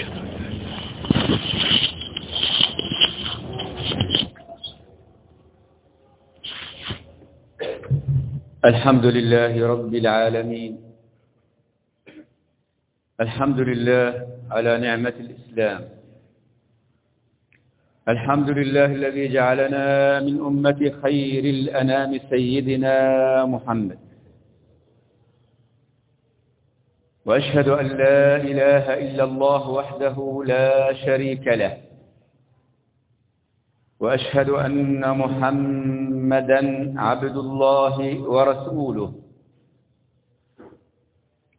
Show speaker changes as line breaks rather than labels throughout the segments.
الحمد لله رب العالمين الحمد لله على نعمة الإسلام الحمد لله الذي جعلنا من أمة خير الأنام سيدنا محمد وأشهد أن لا إله إلا الله وحده لا شريك له وأشهد أن محمدا عبد الله ورسوله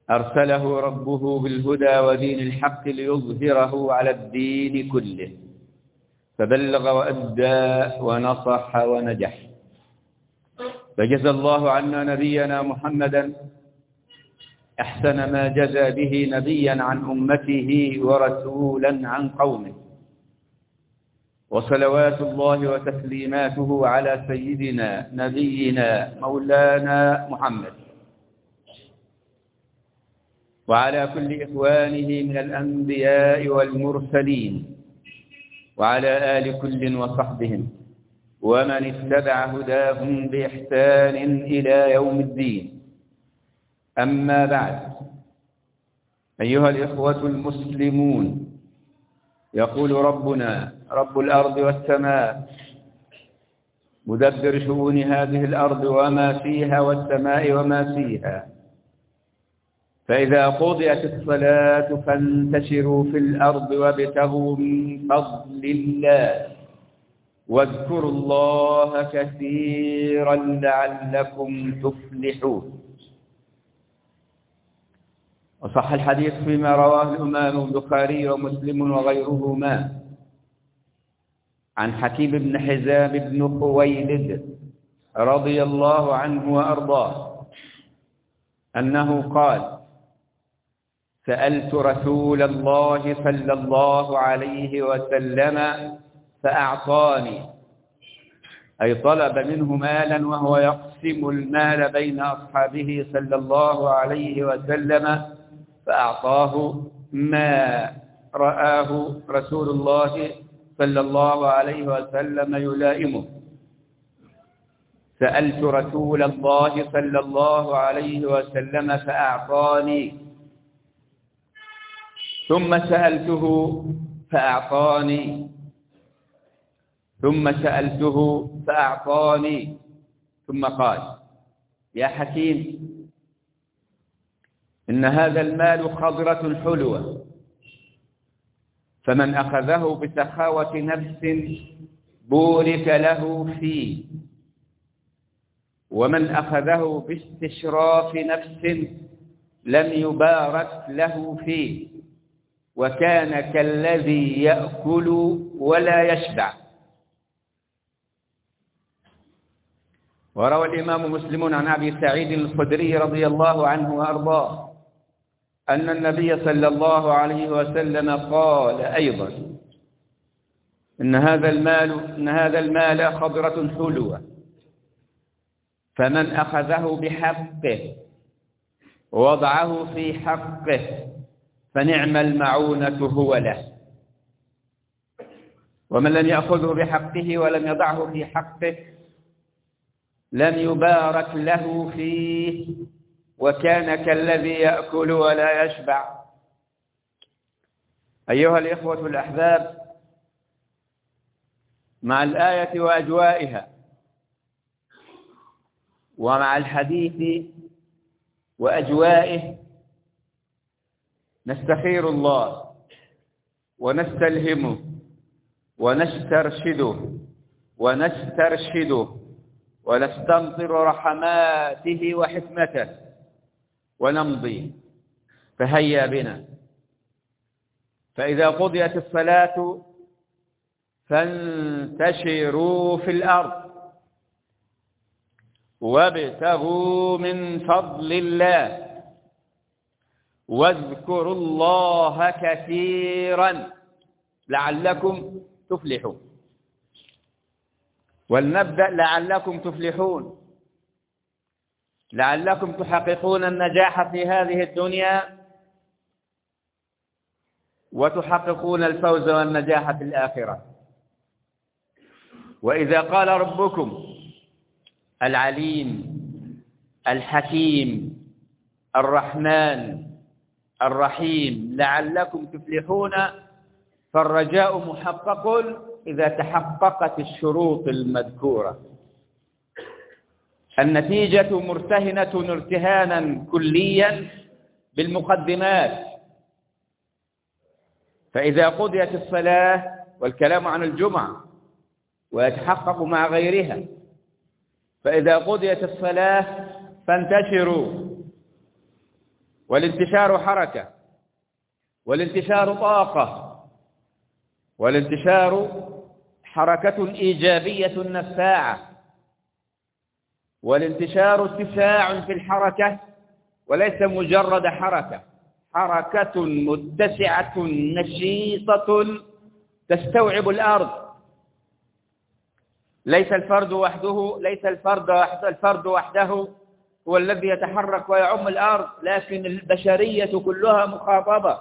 أرسله ربه بالهدى ودين الحق ليظهره على الدين كله فبلغ وأدى ونصح ونجح فجزى الله عنا نبينا محمداً أحسن ما جزى به نبيا عن أمته ورسولا عن قومه وصلوات الله وتسليماته على سيدنا نبينا مولانا محمد وعلى كل إخوانه من الأنبياء والمرسلين وعلى آل كل وصحبهم ومن اتبع هداهم بإحسان إلى يوم الدين أما بعد أيها الإخوة المسلمون يقول ربنا رب الأرض والسماء مدبر شؤون هذه الأرض وما فيها والسماء وما فيها فإذا قضيت الصلاة فانتشروا في الأرض وابتغوا من فضل الله واذكروا الله كثيرا لعلكم تفلحون وصح الحديث فيما رواه الإمام البخاري ومسلم وغيرهما عن حكيم بن حزام بن خويلد رضي الله عنه وأرضاه أنه قال سألت رسول الله صلى الله عليه وسلم فأعطاني أي طلب منه مالا وهو يقسم المال بين أصحابه صلى الله عليه وسلم فأعطاه ما رآه رسول الله صلى الله عليه وسلم يلائمه سألت رسول الله صلى الله عليه وسلم فأعطاني ثم سألته فأعطاني ثم سألته فأعطاني ثم قال يا حكيم إن هذا المال خضرة حلوة فمن أخذه بسخاوة نفس بورك له فيه ومن أخذه باستشراف نفس لم يبارك له فيه وكان كالذي يأكل ولا يشبع وروى الإمام مسلم عن أبي سعيد الخدري رضي الله عنه وأرضاه أن النبي صلى الله عليه وسلم قال أيضا إن هذا المال إن هذا المال خضرة حلوة فمن أخذه بحقه ووضعه في حقه فنعم المعونة هو له ومن لم يأخذه بحقه ولم يضعه في حقه لم يبارك له فيه وكان كالذي يأكل ولا يشبع أيها الإخوة الأحباب مع الآية وأجوائها ومع الحديث وأجوائه نستخير الله ونستلهمه ونسترشده ونسترشده ونستمطر رحماته وحكمته ونمضي فهيا بنا فإذا قضيت الصلاة فانتشروا في الأرض وابتغوا من فضل الله واذكروا الله كثيرا لعلكم تفلحون ولنبدأ لعلكم تفلحون لعلكم تحققون النجاح في هذه الدنيا وتحققون الفوز والنجاح في الآخرة وإذا قال ربكم العليم الحكيم الرحمن الرحيم لعلكم تفلحون فالرجاء محقق إذا تحققت الشروط المذكورة النتيجة مرتهنة ارتهانا كليا بالمقدمات فإذا قضيت الصلاة والكلام عن الجمعة ويتحقق مع غيرها فإذا قضيت الصلاة فانتشروا والانتشار حركة والانتشار طاقة والانتشار حركة إيجابية نفاعة والانتشار اتساع في الحركة وليس مجرد حركة حركة متسعة نشيطة تستوعب الأرض ليس الفرد وحده ليس الفرد وحده الفرد وحده هو الذي يتحرك ويعم الأرض لكن البشرية كلها مخاطبة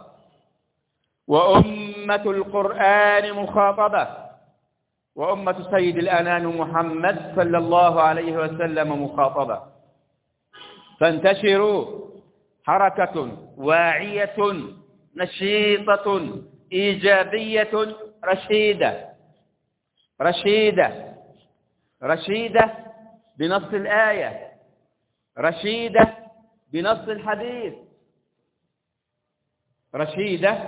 وأمة القرآن مخاطبة وأمة سيد الأنان محمد صلى الله عليه وسلم مخاطبة فانتشروا حركة واعية نشيطة إيجابية رشيدة رشيدة رشيدة بنص الآية رشيدة بنص الحديث رشيدة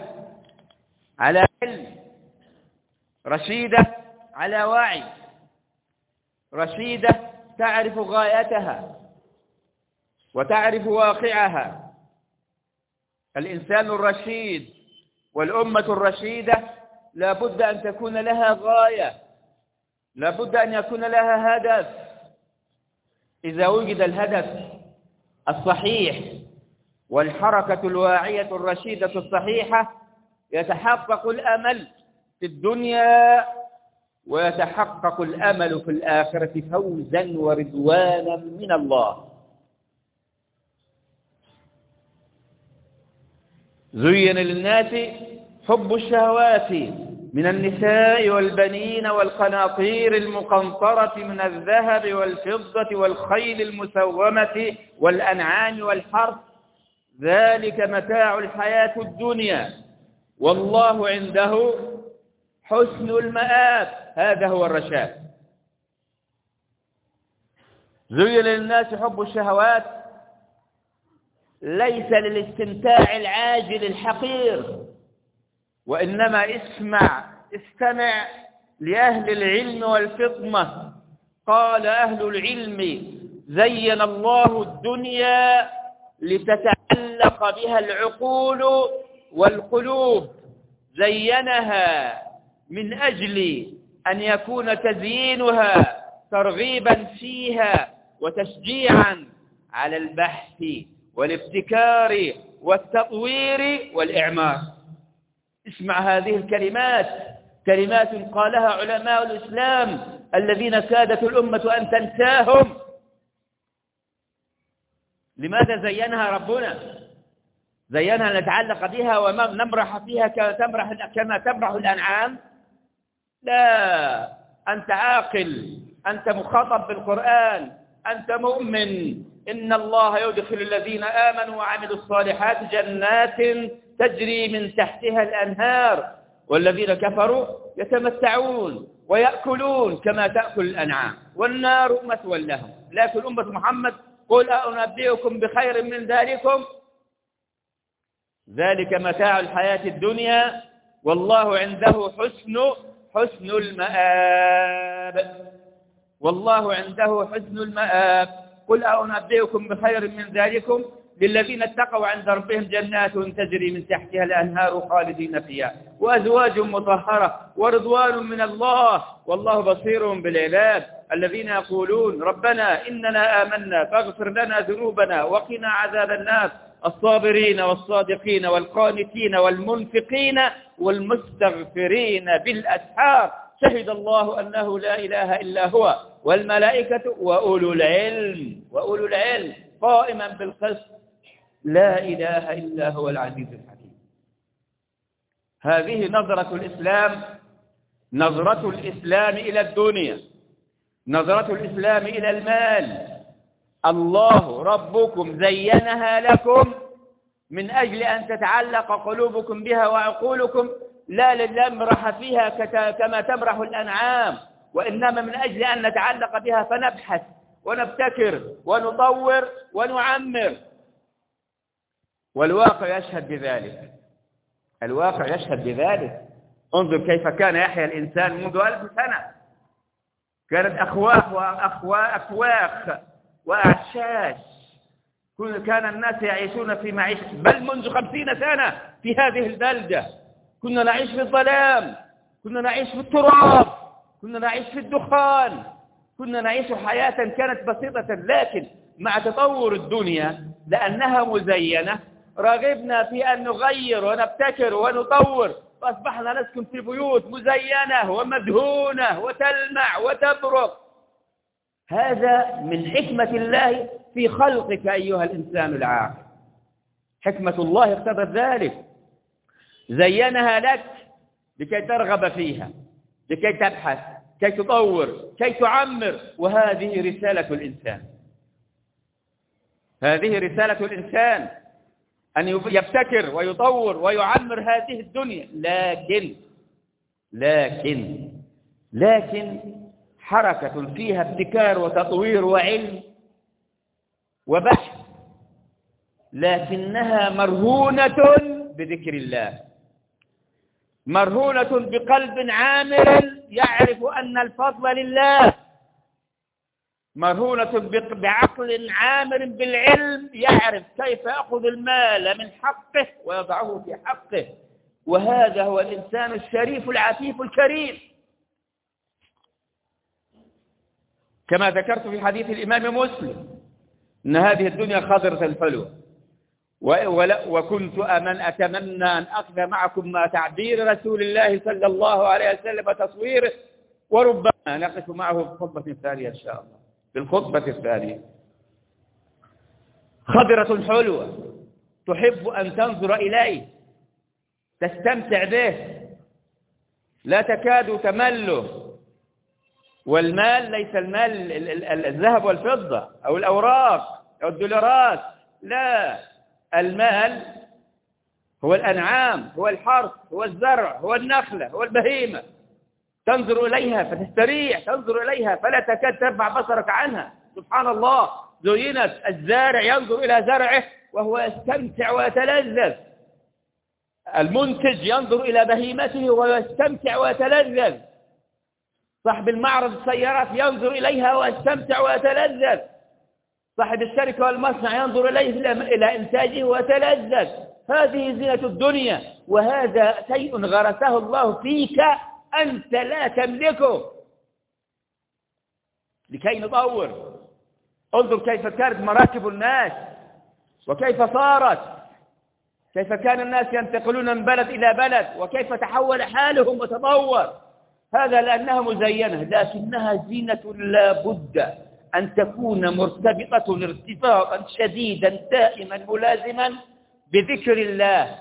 على علم رشيدة على واعي رشيدة تعرف غايتها وتعرف واقعها الإنسان الرشيد والأمة الرشيدة لا بد أن تكون لها غاية لا بد أن يكون لها هدف إذا وجد الهدف الصحيح والحركة الواعية الرشيدة الصحيحة يتحقق الأمل في الدنيا ويتحقق الأمل في الآخرة فوزا ورضوانا من الله زين للناس حب الشهوات من النساء والبنين والقناطير المقنطرة من الذهب والفضة والخيل المسومة والأنعام والحرث ذلك متاع الحياة الدنيا والله عنده حسن المآب هذا هو الرشاد زين للناس حب الشهوات ليس للاستمتاع العاجل الحقير وإنما اسمع استمع لأهل العلم والفطنة قال أهل العلم زين الله الدنيا لتتعلق بها العقول والقلوب زينها من أجل أن يكون تزيينها ترغيبا فيها وتشجيعا على البحث والابتكار والتطوير والإعمار اسمع هذه الكلمات كلمات قالها علماء الإسلام الذين كادت الأمة أن تنساهم لماذا زينها ربنا زينها نتعلق بها ونمرح فيها كما تمرح, كما تمرح الأنعام لا أنت عاقل أنت مخاطب بالقرآن أنت مؤمن إن الله يدخل الذين آمنوا وعملوا الصالحات جنات تجري من تحتها الأنهار والذين كفروا يتمتعون ويأكلون كما تأكل الأنعام والنار مثوى لهم لكن أمة محمد قل أنبئكم بخير من ذلكم ذلك متاع الحياة الدنيا والله عنده حسن حسن المآب والله عنده حسن المآب قل أنبئكم بخير من ذلكم للذين اتقوا عند ربهم جنات تجري من تحتها الأنهار خالدين فيها وأزواج مطهرة ورضوان من الله والله بصير بالعباد الذين يقولون ربنا إننا آمنا فاغفر لنا ذنوبنا وقنا عذاب النار الصابرين والصادقين والقانتين والمنفقين والمستغفرين بالأسحار شهد الله أنه لا إله إلا هو والملائكة وأولو العلم وأولو العلم قائما بالقسط لا إله إلا هو العزيز الحكيم هذه نظرة الإسلام نظرة الإسلام إلى الدنيا نظرة الإسلام إلى المال الله ربكم زينها لكم من أجل أن تتعلق قلوبكم بها وعقولكم لا للمرح فيها كما تمرح الأنعام وإنما من أجل أن نتعلق بها فنبحث ونبتكر ونطور ونعمر والواقع يشهد بذلك الواقع يشهد بذلك انظر كيف كان يحيا الإنسان منذ ألف سنة كانت أخواه وأخواه وأعشاش كان الناس يعيشون في معيشة بل منذ خمسين سنة في هذه البلدة كنا نعيش في الظلام كنا نعيش في التراب كنا نعيش في الدخان كنا نعيش حياة كانت بسيطة لكن مع تطور الدنيا لأنها مزينة رغبنا في أن نغير ونبتكر ونطور فأصبحنا نسكن في بيوت مزينة ومدهونة وتلمع وتبرق هذا من حكمة الله في خلقك أيها الإنسان العاقل حكمة الله اقتضت ذلك زينها لك لكي ترغب فيها لكي تبحث كي تطور كي تعمر وهذه رسالة الإنسان هذه رسالة الإنسان أن يبتكر ويطور ويعمر هذه الدنيا لكن لكن لكن حركة فيها ابتكار وتطوير وعلم وبحث لكنها مرهونة بذكر الله مرهونة بقلب عامر يعرف أن الفضل لله مرهونة بعقل عامر بالعلم يعرف كيف أخذ المال من حقه ويضعه في حقه وهذا هو الإنسان الشريف العفيف الكريم كما ذكرت في حديث الإمام مسلم أن هذه الدنيا خضرة الحلوة وكنت أمن أتمنى أن أخذ معكم ما تعبير رسول الله صلى الله عليه وسلم وتصويره وربما نقف معه في الخطبة الثانية إن شاء الله في الخطبة الثانية خضرة حلوة تحب أن تنظر إليه تستمتع به لا تكاد تمله والمال ليس المال الذهب والفضة أو الأوراق أو الدولارات لا المال هو الأنعام هو الحرث هو الزرع هو النخلة هو البهيمة تنظر إليها فتستريح تنظر إليها فلا تكاد ترفع بصرك عنها سبحان الله زينت الزارع ينظر إلى زرعه وهو يستمتع ويتلذذ المنتج ينظر إلى بهيمته ويستمتع ويتلذذ صاحب المعرض السيارات ينظر إليها ويستمتع ويتلذذ صاحب الشركة والمصنع ينظر إليه إلى إنتاجه ويتلذذ هذه زينة الدنيا وهذا شيء غرسه الله فيك أنت لا تملكه لكي نطور انظر كيف كانت مراكب الناس وكيف صارت كيف كان الناس ينتقلون من بلد إلى بلد وكيف تحول حالهم وتطور هذا لأنها مزينة لكنها زينة لا بد أن تكون مرتبطة ارتباطا شديدا دائما ملازما بذكر الله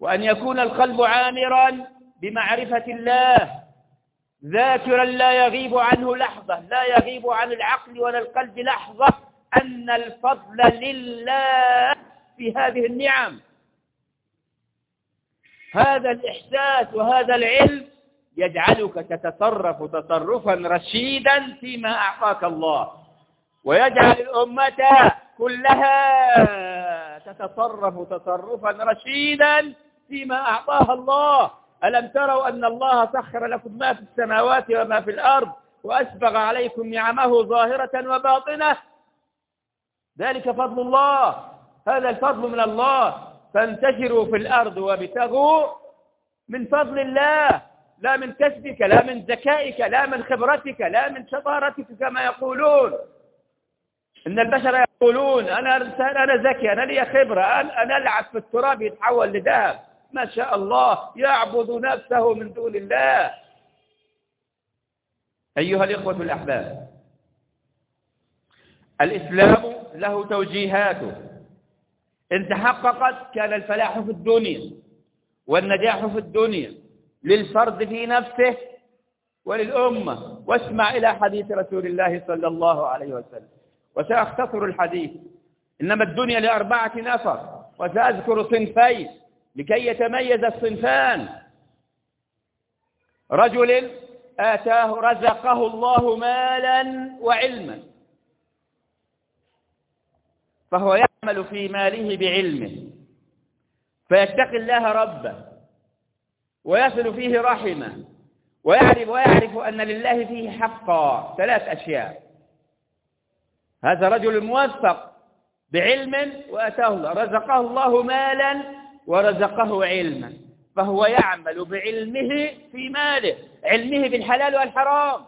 وأن يكون القلب عامرا بمعرفة الله ذاكرا لا يغيب عنه لحظة لا يغيب عن العقل ولا القلب لحظة أن الفضل لله في هذه النعم هذا الإحساس وهذا العلم يجعلك تتصرف تصرفا رشيدا فيما أعطاك الله ويجعل الأمة كلها تتصرف تصرفا رشيدا فيما أعطاها الله ألم تروا أن الله سخر لكم ما في السماوات وما في الأرض وأسبغ عليكم نعمه ظاهرة وباطنة ذلك فضل الله هذا الفضل من الله فانتشروا في الأرض وابتغوا من فضل الله لا من كسبك لا من ذكائك لا من خبرتك لا من شطارتك كما يقولون إن البشر يقولون أنا إنسان أنا ذكي أنا لي خبرة أنا ألعب في التراب يتحول لذهب ما شاء الله يعبد نفسه من دون الله أيها الإخوة الأحباب الإسلام له توجيهاته إن تحققت كان الفلاح في الدنيا والنجاح في الدنيا للفرد في نفسه وللأمة واسمع إلى حديث رسول الله صلى الله عليه وسلم وسأختصر الحديث إنما الدنيا لأربعة نفر وسأذكر صنفين لكي يتميز الصنفان رجل آتاه رزقه الله مالا وعلما فهو يعمل في ماله بعلمه فيتقي الله ربه ويصل فيه رحمه ويعرف ويعرف أن لله فيه حقا ثلاث أشياء هذا رجل موفق بعلم وأتاه الله رزقه الله مالا ورزقه علما فهو يعمل بعلمه في ماله علمه بالحلال والحرام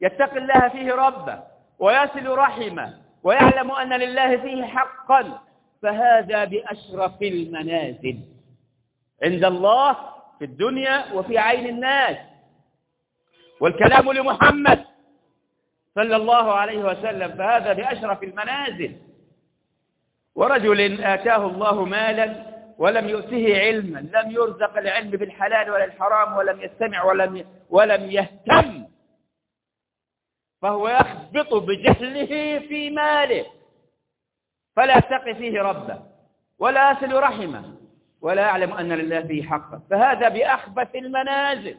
يتقي الله فيه ربه ويصل رحمه ويعلم أن لله فيه حقا فهذا بأشرف المنازل عند الله في الدنيا وفي عين الناس والكلام لمحمد صلى الله عليه وسلم فهذا بأشرف المنازل ورجل آتاه الله مالا ولم يؤته علما لم يرزق العلم بالحلال ولا الحرام ولم يستمع ولم ولم يهتم فهو يخبط بجهله في ماله فلا تقي فيه ربه ولا يصل رحمه ولا أعلم أن لله فيه حقا فهذا بأخبث المنازل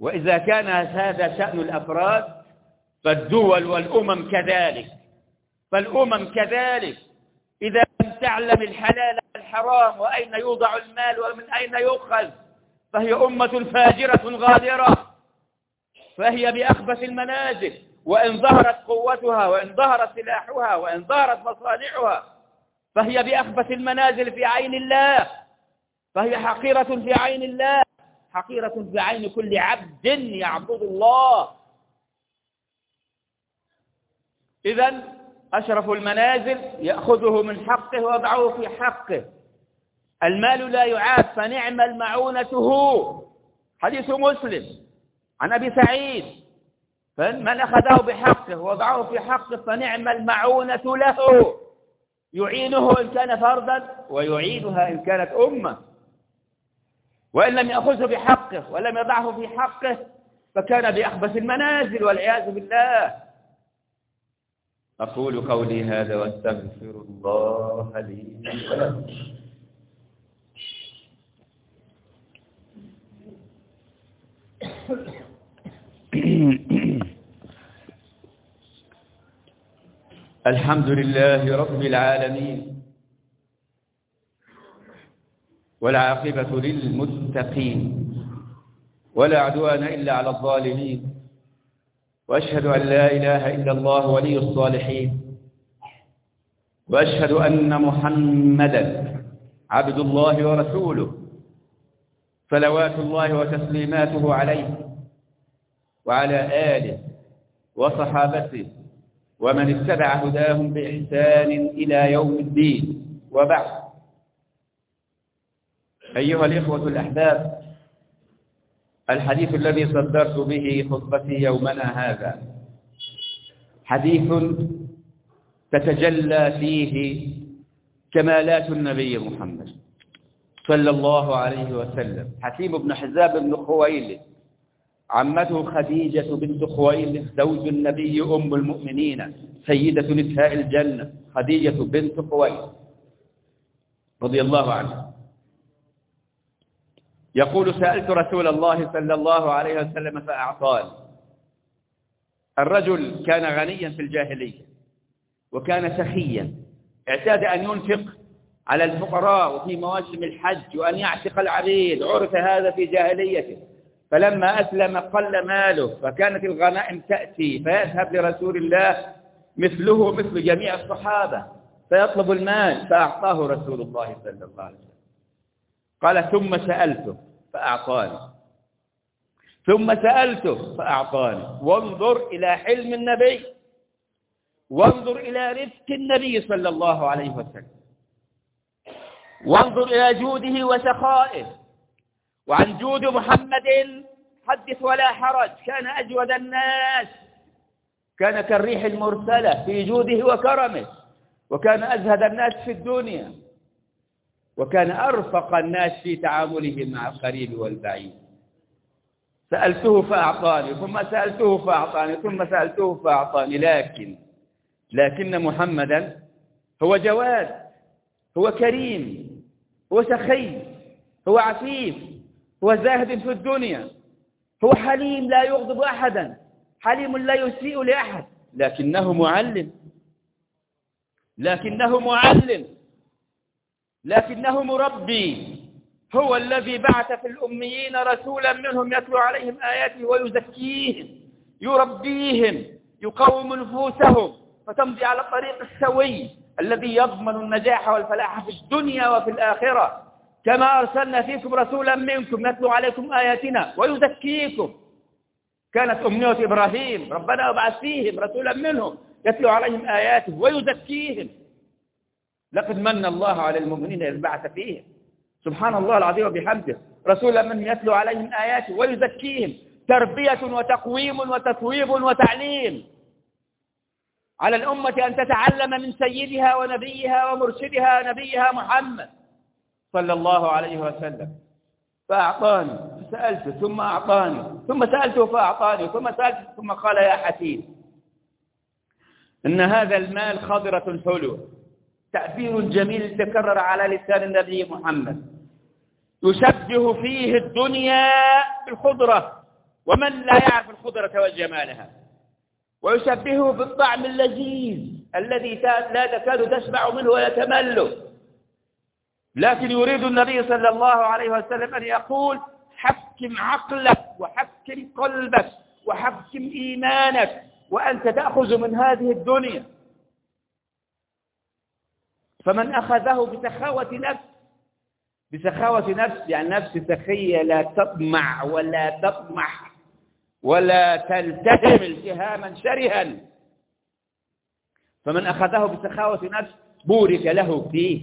وإذا كان هذا شأن الأفراد فالدول والأمم كذلك فالأمم كذلك إذا لم تعلم الحلال والحرام وأين يوضع المال ومن أين يؤخذ فهي أمة فاجرة غادرة فهي بأخبث المنازل وإن ظهرت قوتها وإن ظهر سلاحها وإن ظهرت مصالحها فهي بأخبث المنازل في عين الله فهي حقيرة في عين الله حقيرة في عين كل عبد يعبد الله إذا أشرف المنازل يأخذه من حقه ويضعه في حقه المال لا يعاد فنعم المعونة هو حديث مسلم عن أبي سعيد فمن أخذه بحقه وضعه في حقه فنعم المعونة له يعينه إن كان فردا ويعينها إن كانت أمة وإن لم يأخذه بحقه ولم يضعه في حقه فكان بأخبث المنازل والعياذ بالله
أقول قولي هذا وأستغفر الله لي ولكم
الحمد لله رب العالمين والعاقبة للمتقين ولا عدوان إلا على الظالمين وأشهد أن لا إله إلا الله ولي الصالحين وأشهد أن محمدا عبد الله ورسوله صلوات الله وتسليماته عليه وعلى آله وصحابته ومن اتبع هداهم بإحسان إلى يوم الدين وبعد أيها الإخوة الأحباب الحديث الذي صدرت به خطبتي يومنا هذا حديث تتجلى فيه كمالات النبي محمد صلى الله عليه وسلم حكيم بن حزاب بن خويلد عمته خديجة بنت خويلد زوج النبي أم المؤمنين سيدة نساء الجنة خديجة بنت خويلد رضي الله عنها يقول سألت رسول الله صلى الله عليه وسلم فأعطاني الرجل كان غنيا في الجاهلية وكان سخيا اعتاد أن ينفق على الفقراء وفي مواسم الحج وأن يعتق العبيد عرف هذا في جاهليته فلما أسلم قل ماله فكانت الغنائم تأتي فيذهب لرسول الله مثله مثل جميع الصحابة فيطلب المال فأعطاه رسول الله صلى الله عليه وسلم قال ثم سألته فأعطاني ثم سألته فأعطاني وانظر إلى حلم النبي وانظر إلى رفق النبي صلى الله عليه وسلم وانظر إلى جوده وسخائه وعن جود محمد حدث ولا حرج كان أجود الناس كان كالريح المرسلة في جوده وكرمه وكان أزهد الناس في الدنيا وكان أرفق الناس في تعامله مع القريب والبعيد سألته فأعطاني ثم سألته فأعطاني ثم سألته فأعطاني لكن لكن محمدا هو جواد هو كريم هو سخي هو عفيف وزاهد في الدنيا هو حليم لا يغضب أحدا حليم لا يسيء لأحد لكنه معلم لكنه معلم لكنه مربي هو الذي بعث في الأميين رسولا منهم يتلو عليهم آياته ويزكيهم يربيهم يقوم نفوسهم فتمضي على الطريق السوي الذي يضمن النجاح والفلاح في الدنيا وفي الآخرة كما أرسلنا فيكم رسولا منكم نتلو عليكم آياتنا ويزكيكم كانت أمنية إبراهيم ربنا أبعث فيهم رسولا منهم يتلو عليهم آياته ويزكيهم لقد من الله على المؤمنين إذ بعث فيهم سبحان الله العظيم وبحمده رسولا منهم يتلو عليهم آياته ويزكيهم تربية وتقويم وتثويب وتعليم على الأمة أن تتعلم من سيدها ونبيها ومرشدها نبيها محمد صلى الله عليه وسلم فأعطاني سألته ثم أعطاني ثم سألته فأعطاني ثم سألته ثم قال يا حسين إن هذا المال خضرة حلوة تعبير جميل تكرر على لسان النبي محمد يشبه فيه الدنيا بالخضرة ومن لا يعرف الخضرة وجمالها ويشبهه بالطعم اللذيذ الذي لا تكاد تشبع منه ولا تمله لكن يريد النبي صلى الله عليه وسلم أن يقول حكم عقلك وحكم قلبك وحكم إيمانك وأنت تأخذ من هذه الدنيا فمن أخذه بسخاوة نفس بسخاوة نفس يعني نفس سخية لا تطمع ولا تطمح ولا تلتهم التهاما شرها فمن أخذه بسخاوة نفس بورك له فيه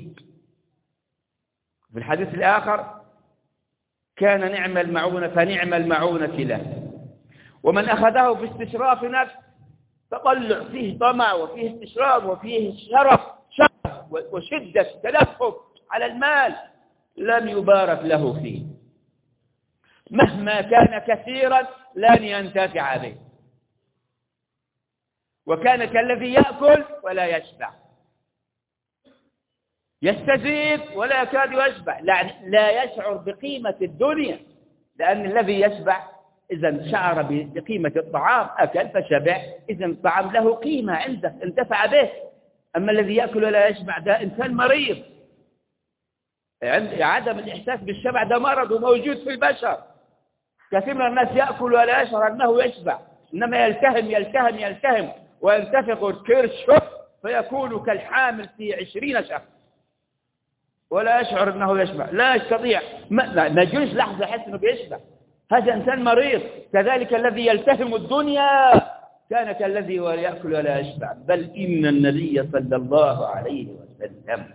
في الحديث الآخر كان نعم المعونة فنعم المعونة له ومن أخذه في استشراف نفس تطلع فيه طمع وفيه استشراف وفيه شرف شرف وشدة تلفف على المال لم يبارك له فيه مهما كان كثيرا لن ينتفع به وكان كالذي يأكل ولا يشبع يستزيد ولا يكاد يشبع لا, لا يشعر بقيمة الدنيا لأن الذي يشبع إذا شعر بقيمة الطعام أكل فشبع إذا الطعام له قيمة عندك انتفع به أما الذي يأكل ولا يشبع ده إنسان مريض عدم الإحساس بالشبع ده مرض وموجود في البشر كثير من الناس يأكل ولا يشعر أنه يشبع إنما يلتهم يلتهم يلتهم وينتفق الكرش فيكون كالحامل في عشرين شخص ولا يشعر أنه يشبع لا يستطيع ما يجلس لحظة يحس أنه بيشبع هذا إنسان مريض كذلك الذي يلتهم الدنيا كان كالذي يأكل ولا يشبع بل إن النبي صلى الله عليه وسلم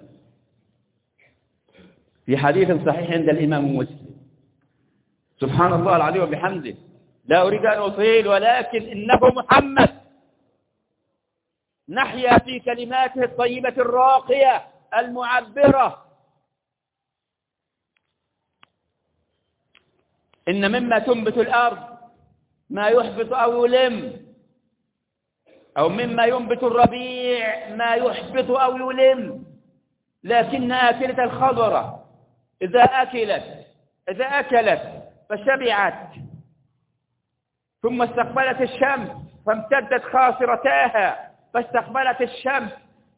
في حديث صحيح عند الإمام مسلم سبحان الله العظيم وبحمده لا أريد أن أطيل ولكن إنه محمد نحيا في كلماته الطيبة الراقية المعبرة إن مما تنبت الأرض ما يحبط أو يلم
أو مما ينبت
الربيع ما يحبط أو يلم لكن آكلة الخضرة إذا أكلت إذا أكلت فشبعت ثم استقبلت الشمس فامتدت خاصرتاها فاستقبلت الشمس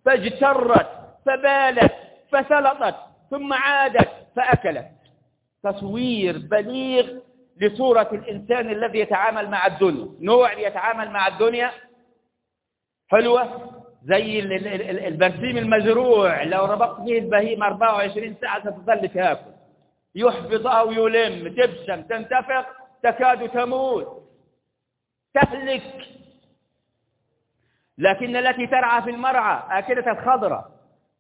فاجترت فبالت فسلطت ثم عادت فأكلت تصوير بليغ لصورة الإنسان الذي يتعامل مع الدنيا نوع يتعامل مع الدنيا حلوة زي البرسيم المزروع لو ربطت فيه البهيم 24 ساعة ستظل تاكل يحفظها ويلم تبسم تنتفخ تكاد تموت تهلك لكن التي ترعى في المرعى آكلة الخضرة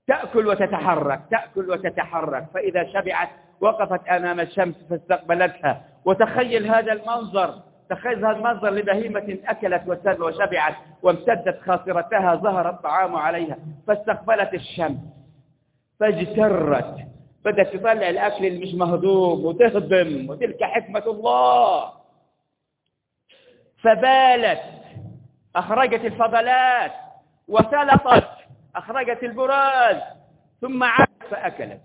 تأكل وتتحرك تأكل وتتحرك فإذا شبعت وقفت أمام الشمس فاستقبلتها وتخيل هذا المنظر تخيل هذا المنظر لبهيمة أكلت وشبعت وامتدت خاصرتها ظهر الطعام عليها فاستقبلت الشمس فاجترت بدأت تطلع الأكل اللي مش مهضوم وتهضم وتلك حكمة الله فبالت أخرجت الفضلات وسلطت أخرجت البراز ثم عادت فأكلت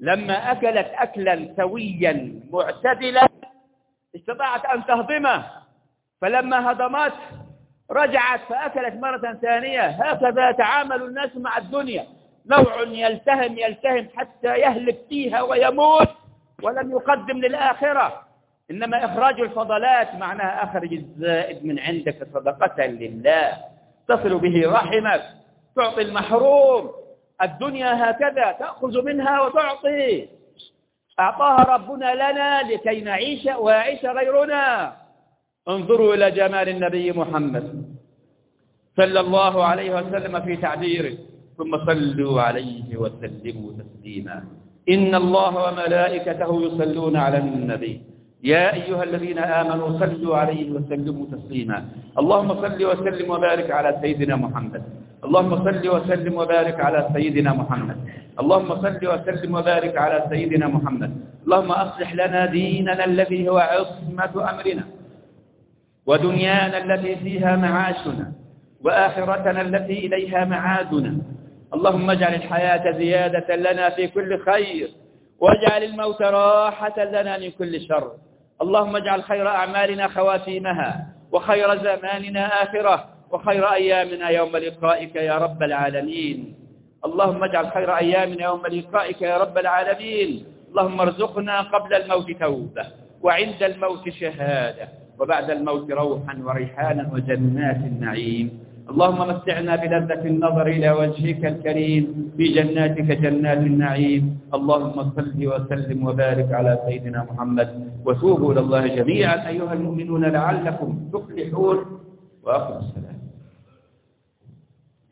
لما أكلت أكلا سويا معتدلا استطاعت أن تهضمه فلما هضمت رجعت فأكلت مرة ثانية هكذا تعامل الناس مع الدنيا نوع يلتهم يلتهم حتى يهلك فيها ويموت ولم يقدم للآخرة إنما إخراج الفضلات معناها أخرج الزائد من عندك صدقة لله تصل به رحمك تعطي المحروم الدنيا هكذا تأخذ منها وتعطي أعطاها ربنا لنا لكي نعيش ويعيش غيرنا انظروا إلى جمال النبي محمد صلى الله عليه وسلم في تعبيره ثم صلوا عليه وسلموا تسليما إن الله وملائكته يصلون على النبي يا أيها الذين آمنوا صلوا عليه وسلموا تسليما اللهم صل وسلم وبارك على سيدنا محمد اللهم صل وسلم وبارك على سيدنا محمد اللهم صل وسلم وبارك على سيدنا محمد اللهم أصلح لنا ديننا الذي هو عصمة أمرنا ودنيانا التي فيها معاشنا وآخرتنا التي إليها معادنا اللهم اجعل الحياة زيادة لنا في كل خير واجعل الموت راحة لنا من كل شر اللهم اجعل خير أعمالنا خواتيمها وخير زماننا آخره وخير أيامنا يوم لقائك يا رب العالمين اللهم اجعل خير أيامنا يوم لقائك يا رب العالمين اللهم ارزقنا قبل الموت توبة وعند الموت شهادة وبعد الموت روحا وريحانا وجنات النعيم اللهم متعنا بلذة النظر إلى وجهك الكريم في جناتك جنات النعيم اللهم صل وسلم وبارك على سيدنا محمد وتوبوا إلى الله جميعا أيها المؤمنون لعلكم تفلحون وأخر السلام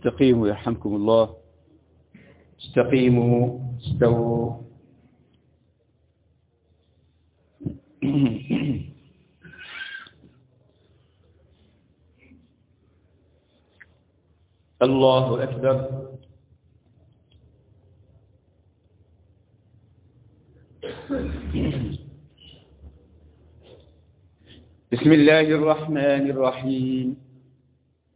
استقيموا يرحمكم الله استقيموا استووا الله أكبر
بسم الله الرحمن الرحيم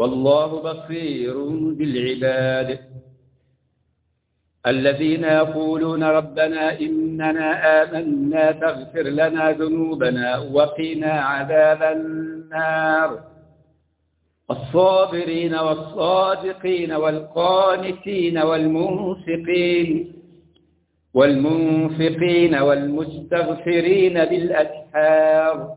والله بصير بالعباد الذين يقولون ربنا إننا آمنا فاغفر لنا ذنوبنا وقنا عذاب النار الصابرين والصادقين والقانتين والمنفقين والمنفقين والمستغفرين بالأسحار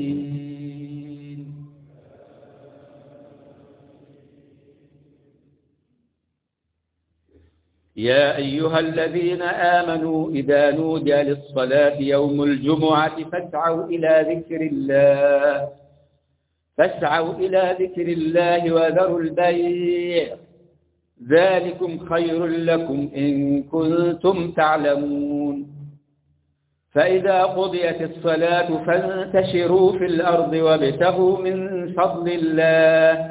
يا أيها الذين آمنوا إذا نودي للصلاة يوم الجمعة فاسعوا إلى ذكر الله فاسعوا إلى ذكر الله وذروا البيع ذلكم خير لكم إن كنتم تعلمون فإذا قضيت الصلاة فانتشروا في الأرض وابتغوا من فضل الله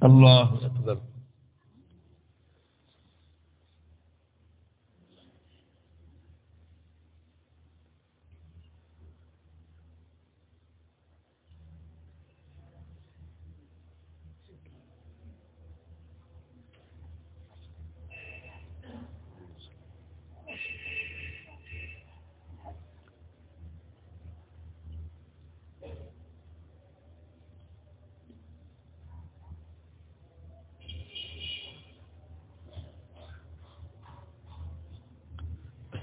Allah